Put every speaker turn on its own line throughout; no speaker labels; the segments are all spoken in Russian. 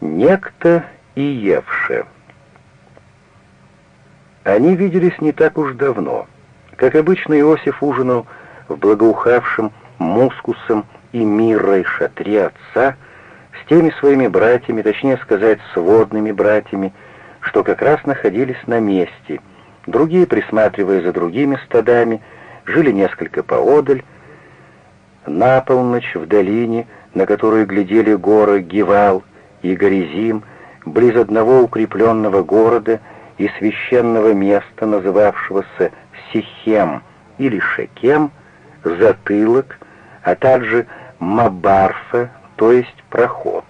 Некто и Евше. Они виделись не так уж давно. Как обычно, Иосиф ужинал в благоухавшем мускусом и мирой шатре отца с теми своими братьями, точнее сказать, сводными братьями, что как раз находились на месте. Другие, присматривая за другими стадами, жили несколько поодаль. На полночь в долине, на которую глядели горы Гивал и Горизим, близ одного укрепленного города и священного места, называвшегося Сихем или Шекем, затылок, а также Мабарфа, то есть проход.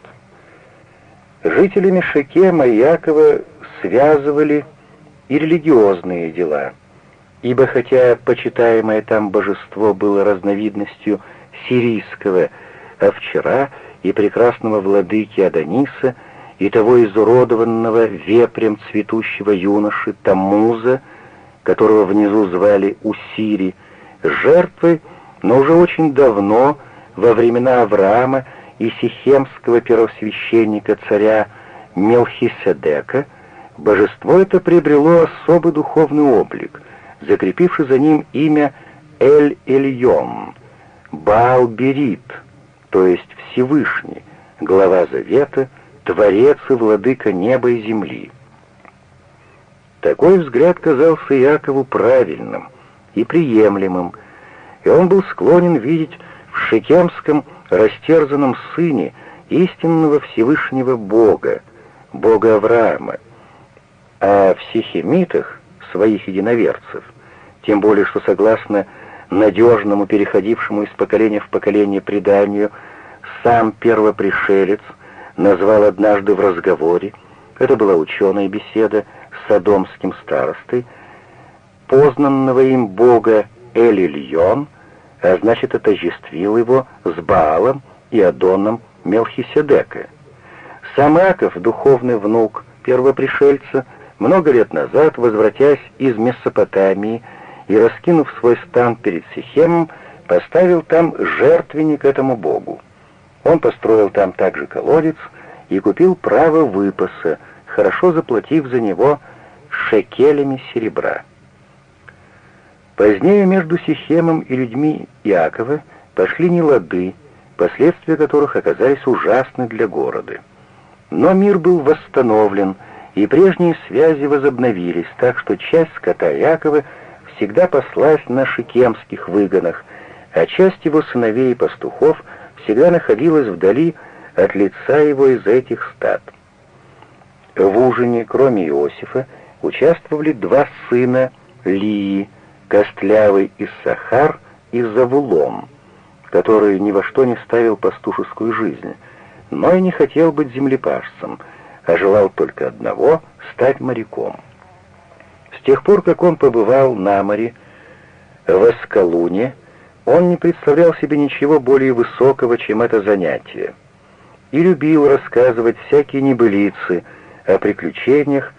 Жителями Шекема и Якова связывали и религиозные дела, ибо хотя почитаемое там божество было разновидностью сирийского овчара и прекрасного владыки Адониса, и того изуродованного вепрем цветущего юноши Тамуза, которого внизу звали Усири, жертвой, но уже очень давно, во времена Авраама и сихемского первосвященника царя Мелхиседека, божество это приобрело особый духовный облик, закрепивший за ним имя Эль-Эльон, Баал-Берит, то есть Всевышний, глава Завета, Творец и Владыка неба и земли. Такой взгляд казался Якову правильным и приемлемым, и он был склонен видеть в шекемском растерзанном сыне истинного Всевышнего Бога, Бога Авраама, а в сихемитах, своих единоверцев, тем более что согласно надежному, переходившему из поколения в поколение преданию, сам первопришелец назвал однажды в разговоре, это была ученая беседа с содомским старостой, познанного им бога Элильон, а значит, отождествил его с Баалом и Адоном Мелхиседека. Сам Аков, духовный внук первопришельца, много лет назад, возвратясь из Месопотамии и раскинув свой стан перед Сихемом, поставил там жертвенник этому богу. Он построил там также колодец и купил право выпаса, хорошо заплатив за него шекелями серебра. Позднее между Сихемом и людьми Иакова пошли нелады, последствия которых оказались ужасны для города. Но мир был восстановлен, и прежние связи возобновились, так что часть скота Иакова всегда паслась на шикемских выгонах, а часть его сыновей и пастухов всегда находилась вдали от лица его из этих стад. В ужине, кроме Иосифа, участвовали два сына Лии, костлявый Иссахар и Завулом, который ни во что не ставил пастушескую жизнь, но и не хотел быть землепашцем, а желал только одного — стать моряком. Тех пор, как он побывал на море, в Аскалуне, он не представлял себе ничего более высокого, чем это занятие, и любил рассказывать всякие небылицы о приключениях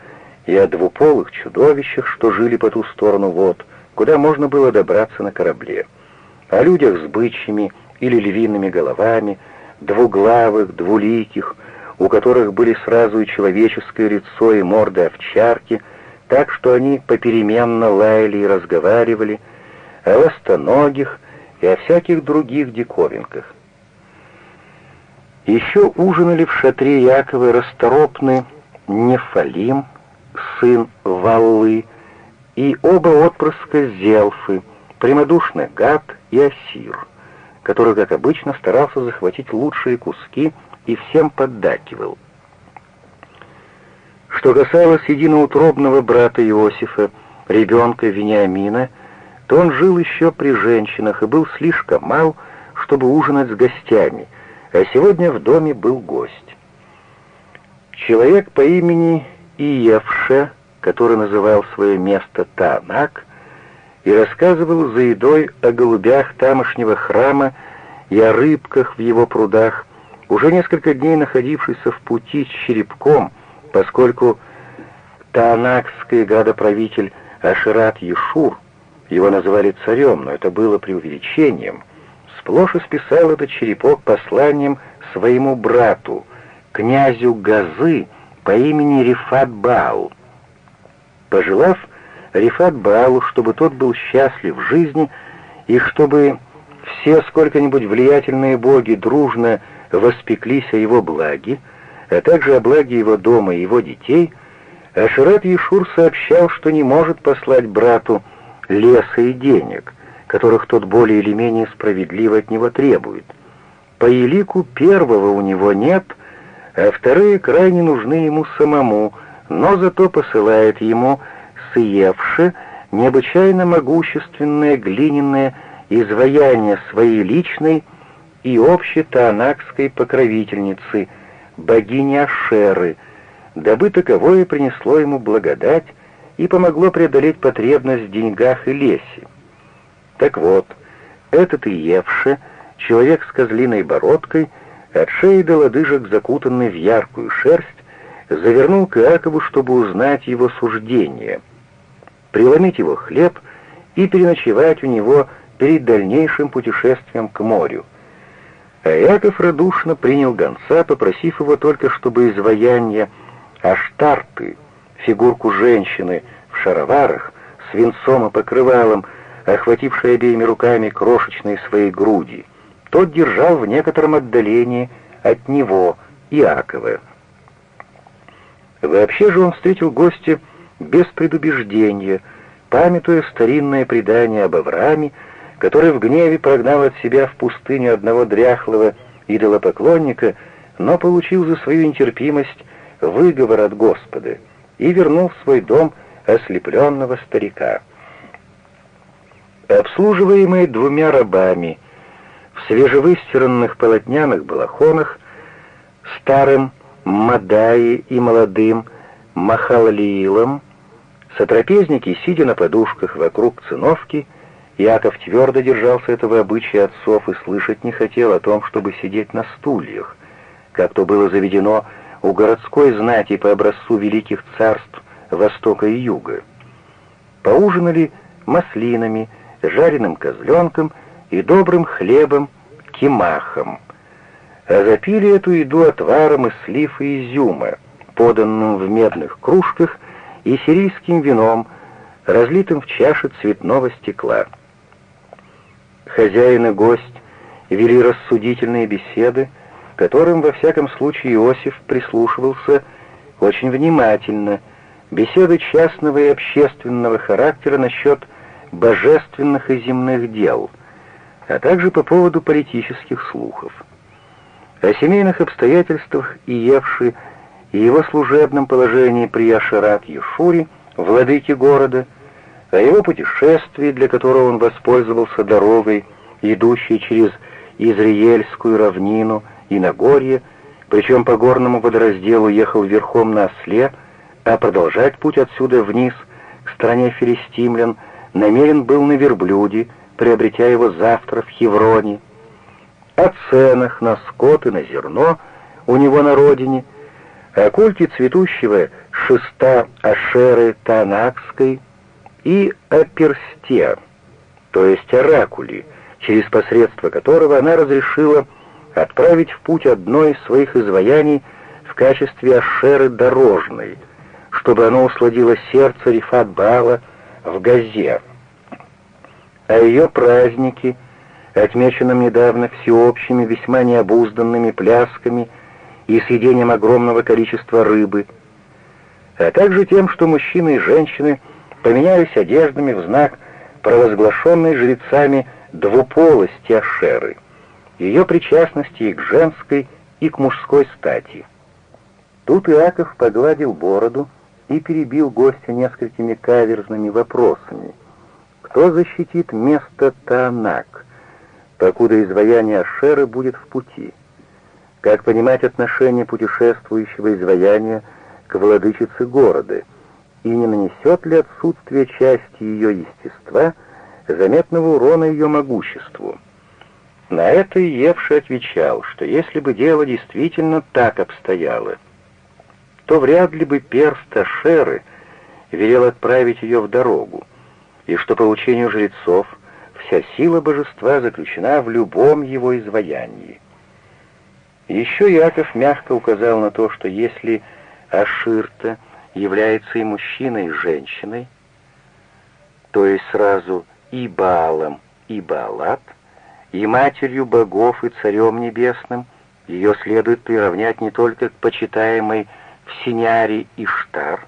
и о двуполых чудовищах, что жили по ту сторону вод, куда можно было добраться на корабле, о людях с бычьими или львиными головами, двуглавых, двуликих, у которых были сразу и человеческое лицо, и морда овчарки, так что они попеременно лаяли и разговаривали, о ластоногих и о всяких других диковинках. Еще ужинали в шатре Якова расторопный Нефалим, сын Валлы, и оба отпрыска Зелфы, прямодушный Гад и Асир, который, как обычно, старался захватить лучшие куски и всем поддакивал. Что касалось единоутробного брата Иосифа, ребенка Вениамина, то он жил еще при женщинах и был слишком мал, чтобы ужинать с гостями, а сегодня в доме был гость. Человек по имени Иевше который называл свое место Танак, и рассказывал за едой о голубях тамошнего храма и о рыбках в его прудах, уже несколько дней находившийся в пути с черепком, поскольку таанакский гадоправитель Ашират Ешур, его называли царем, но это было преувеличением, сплошь исписал этот черепок посланием своему брату, князю Газы по имени Рифат Бау. Пожелав Рифат Баалу, чтобы тот был счастлив в жизни и чтобы все сколько-нибудь влиятельные боги дружно воспеклись о его благе, а также о благе его дома и его детей, Ашерат Ешур сообщал, что не может послать брату леса и денег, которых тот более или менее справедливо от него требует. По елику первого у него нет, а вторые крайне нужны ему самому, но зато посылает ему Сиевше необычайно могущественное глиняное изваяние своей личной и общетаанакской покровительницы, богини Ашеры, дабы таковое принесло ему благодать и помогло преодолеть потребность в деньгах и лесе. Так вот, этот Иевше, человек с козлиной бородкой, от шеи до лодыжек закутанный в яркую шерсть, завернул к Иакову, чтобы узнать его суждение, преломить его хлеб и переночевать у него перед дальнейшим путешествием к морю. А Яков радушно принял гонца, попросив его только, чтобы изваяние Аштарты, фигурку женщины в шароварах, с венцом и покрывалом, охватившей обеими руками крошечные свои груди, тот держал в некотором отдалении от него Иакова. Вообще же он встретил гостя без предубеждения, памятуя старинное предание об Аврааме, который в гневе прогнал от себя в пустыню одного дряхлого идолопоклонника, но получил за свою нетерпимость выговор от Господа и вернул в свой дом ослепленного старика. Обслуживаемые двумя рабами в свежевыстиранных полотняных балахонах, старым Мадаи и молодым Махалалиилом, сотрапезники, сидя на подушках вокруг циновки, Яков твердо держался этого обычая отцов и слышать не хотел о том, чтобы сидеть на стульях, как то было заведено у городской знати по образцу великих царств Востока и Юга. Поужинали маслинами, жареным козленком и добрым хлебом кимахом, а запили эту еду отваром из слив и изюма, поданным в медных кружках, и сирийским вином, разлитым в чаше цветного стекла. Хозяин и гость вели рассудительные беседы, которым, во всяком случае, Иосиф прислушивался очень внимательно, беседы частного и общественного характера насчет божественных и земных дел, а также по поводу политических слухов. О семейных обстоятельствах Иевши и его служебном положении при Ашерат Ешуре, владыке города, о его путешествии, для которого он воспользовался дорогой, идущей через Изриельскую равнину и Нагорье, причем по горному водоразделу ехал верхом на осле, а продолжать путь отсюда вниз, к стране филистимлян, намерен был на верблюде, приобретя его завтра в Хевроне, о ценах на скот и на зерно у него на родине, о культе цветущего шеста Ашеры Танакской, и о персте, то есть оракуле, через посредство которого она разрешила отправить в путь одно из своих изваяний в качестве Ашеры дорожной, чтобы оно усладило сердце Рифат Баала в Газе. А ее праздники, отмеченным недавно всеобщими, весьма необузданными плясками и съедением огромного количества рыбы, а также тем, что мужчины и женщины – поменялись одеждами в знак провозглашенной жрецами двуполости Ашеры, ее причастности и к женской, и к мужской стати. Тут Иаков погладил бороду и перебил гостя несколькими каверзными вопросами. Кто защитит место Таанак, покуда изваяние Ашеры будет в пути? Как понимать отношение путешествующего изваяния к владычице города — и не нанесет ли отсутствие части ее естества заметного урона ее могуществу. На это Евши отвечал, что если бы дело действительно так обстояло, то вряд ли бы перст Ашеры велел отправить ее в дорогу, и что по учению жрецов вся сила божества заключена в любом его изваянии. Еще Иаков мягко указал на то, что если Аширта является и мужчиной, и женщиной, то есть сразу и Баалом, и Баалат, и матерью богов, и царем небесным, ее следует приравнять не только к почитаемой в Синяре Иштар,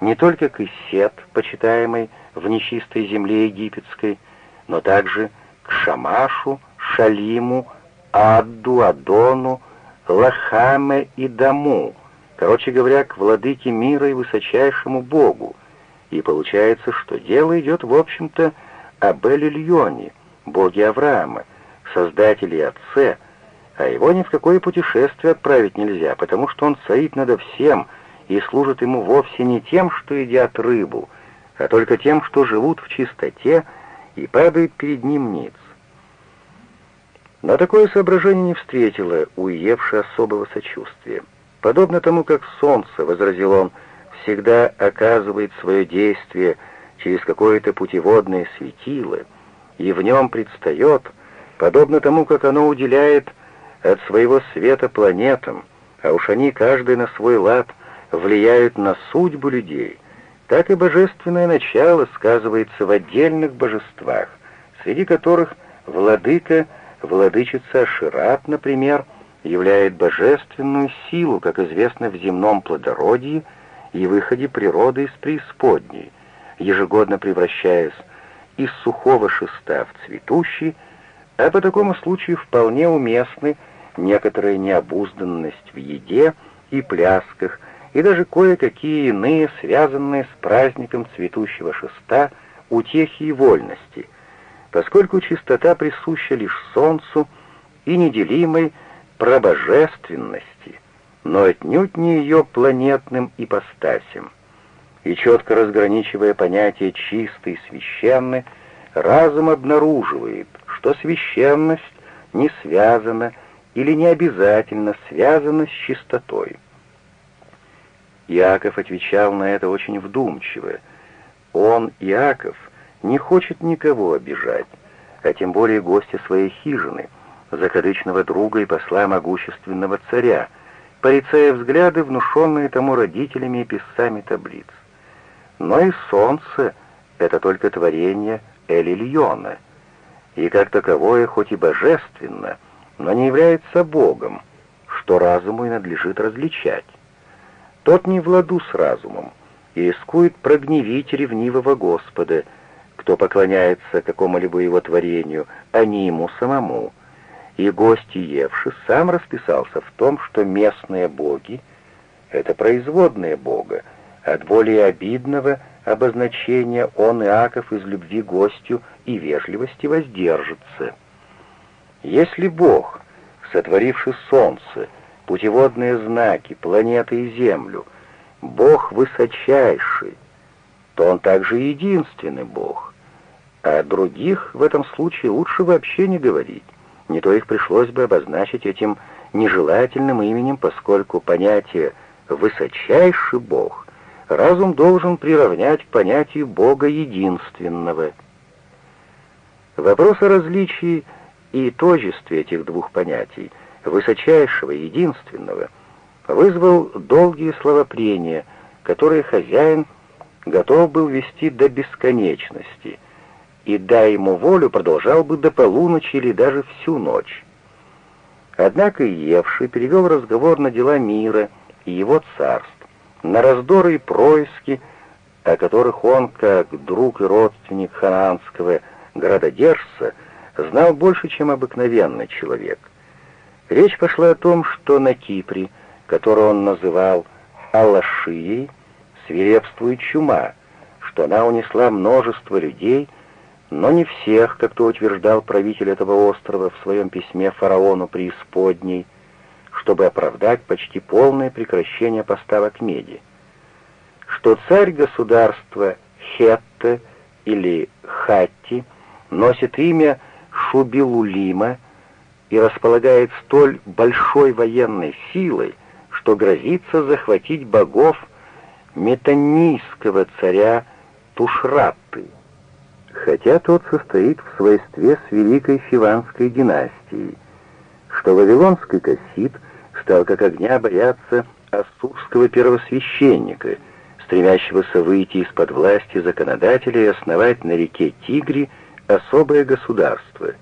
не только к Исет, почитаемой в нечистой земле египетской, но также к Шамашу, Шалиму, Адду, Адону, Лахаме и Даму, короче говоря, к владыке мира и высочайшему Богу. И получается, что дело идет, в общем-то, об Эль-Ильоне, боге Авраама, создателе и отце, а его ни в какое путешествие отправить нельзя, потому что он стоит над всем и служит ему вовсе не тем, что едят рыбу, а только тем, что живут в чистоте и падают перед ним ниц. Но такое соображение не встретило у Евши особого сочувствия. Подобно тому, как солнце, — возразил он, — всегда оказывает свое действие через какое-то путеводное светило, и в нем предстает, подобно тому, как оно уделяет от своего света планетам, а уж они каждый на свой лад влияют на судьбу людей, так и божественное начало сказывается в отдельных божествах, среди которых владыка — Владычица Ашират, например, являет божественную силу, как известно в земном плодородии и выходе природы из преисподней, ежегодно превращаясь из сухого шеста в цветущий, а по такому случаю вполне уместны некоторая необузданность в еде и плясках, и даже кое-какие иные, связанные с праздником цветущего шеста, утехи и вольности, поскольку чистота присуща лишь солнцу и неделимой пробожественности, но отнюдь не ее планетным ипостасям. И четко разграничивая понятие «чистый» и «священный», разум обнаруживает, что священность не связана или не обязательно связана с чистотой. Иаков отвечал на это очень вдумчиво. Он, Иаков, — не хочет никого обижать, а тем более гостя своей хижины, закадычного друга и посла могущественного царя, порицая взгляды, внушенные тому родителями и писцами таблиц. Но и солнце — это только творение Элильона, и как таковое хоть и божественно, но не является Богом, что разуму и надлежит различать. Тот не в ладу с разумом и рискует прогневить ревнивого Господа — кто поклоняется какому-либо его творению, а не ему самому. И гость Евши сам расписался в том, что местные боги — это производные бога, от более обидного обозначения он, Иаков, из любви гостю и вежливости воздержится. Если Бог, сотворивший солнце, путеводные знаки, планеты и Землю, Бог высочайший, то он также единственный Бог. А других в этом случае лучше вообще не говорить. Не то их пришлось бы обозначить этим нежелательным именем, поскольку понятие «высочайший Бог» разум должен приравнять к понятию Бога единственного. Вопрос о различии и тожестве этих двух понятий, высочайшего и единственного, вызвал долгие словопрения, которые хозяин готов был вести до бесконечности, и, дай ему волю, продолжал бы до полуночи или даже всю ночь. Однако Евший перевел разговор на дела мира и его царств, на раздоры и происки, о которых он, как друг и родственник хананского градодержца, знал больше, чем обыкновенный человек. Речь пошла о том, что на Кипре, который он называл Аллашией, свирепствует чума, что она унесла множество людей, но не всех, как то утверждал правитель этого острова в своем письме фараону преисподней, чтобы оправдать почти полное прекращение поставок меди, что царь государства Хетте или Хатти носит имя Шубилулима и располагает столь большой военной силой, что грозится захватить богов метанийского царя Тушратты, хотя тот состоит в свойстве с великой Фиванской династией, что вавилонский Кассид стал как огня бояться ассурского первосвященника, стремящегося выйти из-под власти законодателя и основать на реке Тигри особое государство,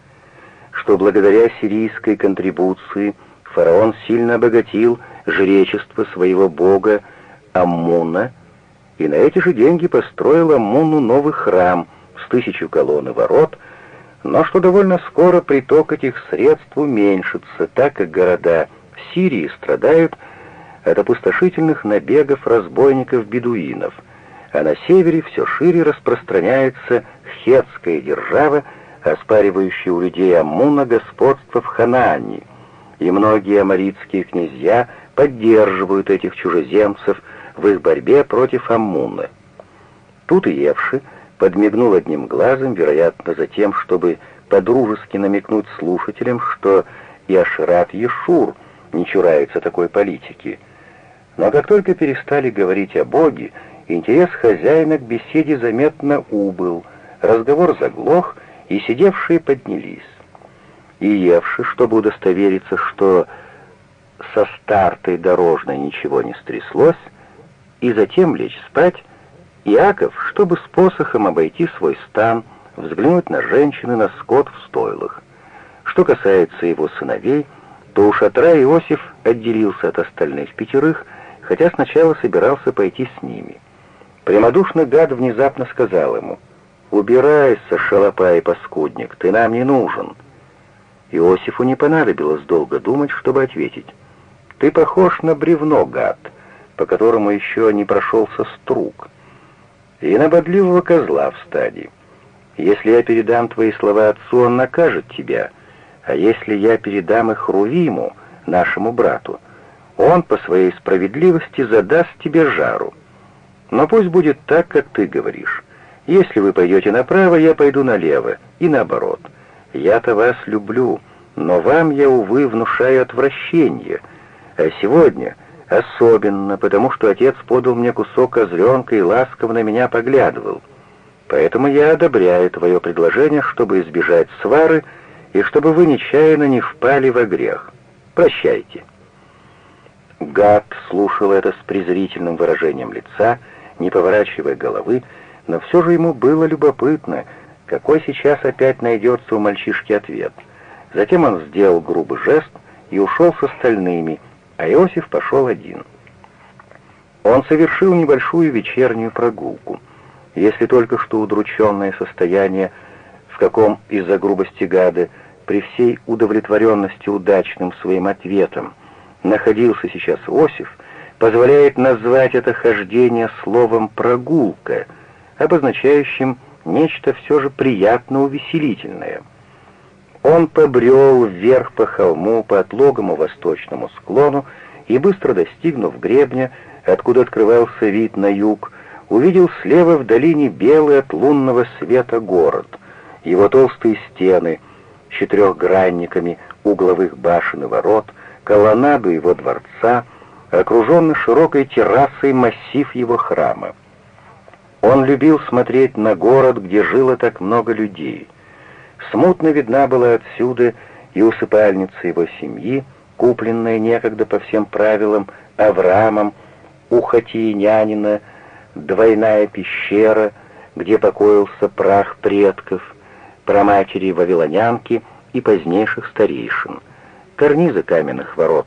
что благодаря сирийской контрибуции фараон сильно обогатил жречество своего бога Аммуна, и на эти же деньги построил Аммуну новый храм с тысячу колонн и ворот, но что довольно скоро приток этих средств уменьшится, так как города Сирии страдают от опустошительных набегов разбойников-бедуинов, а на севере все шире распространяется хетская держава, оспаривающая у людей Аммуна господство в Ханаане, и многие амаритские князья поддерживают этих чужеземцев в их борьбе против Аммуна. Тут и Евши подмигнул одним глазом, вероятно, за тем, чтобы подружески намекнуть слушателям, что и Ашират Ешур не чурается такой политики. Но как только перестали говорить о Боге, интерес хозяина к беседе заметно убыл, разговор заглох, и сидевшие поднялись. И Евши, чтобы удостовериться, что со стартой дорожной ничего не стряслось, и затем лечь спать, Иаков, чтобы с посохом обойти свой стан, взглянуть на женщины, на скот в стойлах. Что касается его сыновей, то у шатра Иосиф отделился от остальных пятерых, хотя сначала собирался пойти с ними. Прямодушный гад внезапно сказал ему, «Убирайся, шалопай и паскудник, ты нам не нужен». Иосифу не понадобилось долго думать, чтобы ответить, «Ты похож на бревно, гад, по которому еще не прошелся струк» и на бодливого козла в стаде. Если я передам твои слова отцу, он накажет тебя, а если я передам их Рувиму, нашему брату, он по своей справедливости задаст тебе жару. Но пусть будет так, как ты говоришь. Если вы пойдете направо, я пойду налево, и наоборот. Я-то вас люблю, но вам я, увы, внушаю отвращение. А сегодня Особенно, потому что отец подал мне кусок козленка и ласково на меня поглядывал. Поэтому я одобряю твое предложение, чтобы избежать свары и чтобы вы нечаянно не впали во грех. Прощайте». Гад слушал это с презрительным выражением лица, не поворачивая головы, но все же ему было любопытно, какой сейчас опять найдется у мальчишки ответ. Затем он сделал грубый жест и ушел с остальными, а Иосиф пошел один. Он совершил небольшую вечернюю прогулку. Если только что удрученное состояние, в каком из-за грубости гады, при всей удовлетворенности удачным своим ответом, находился сейчас Иосиф, позволяет назвать это хождение словом «прогулка», обозначающим нечто все же приятно-увеселительное — он побрел вверх по холму, по отлогому восточному склону, и, быстро достигнув гребня, откуда открывался вид на юг, увидел слева в долине белый от лунного света город, его толстые стены с четырехгранниками угловых башен и ворот, колоннаду его дворца, окруженный широкой террасой массив его храма. Он любил смотреть на город, где жило так много людей — Смутно видна была отсюда и усыпальница его семьи, купленная некогда по всем правилам Авраамом у Хатиинянина, двойная пещера, где покоился прах предков, праматери вавилонянки и позднейших старейшин. Карнизы каменных ворот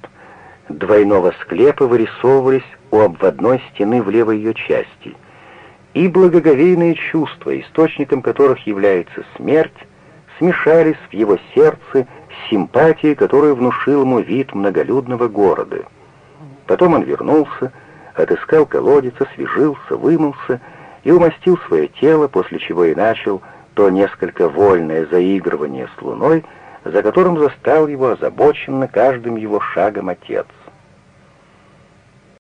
двойного склепа вырисовывались у обводной стены в левой ее части, и благоговейные чувства, источником которых является смерть, смешались в его сердце с симпатией, которую внушил ему вид многолюдного города. Потом он вернулся, отыскал колодец, освежился, вымылся и умастил свое тело, после чего и начал то несколько вольное заигрывание с луной, за которым застал его озабоченно каждым его шагом отец.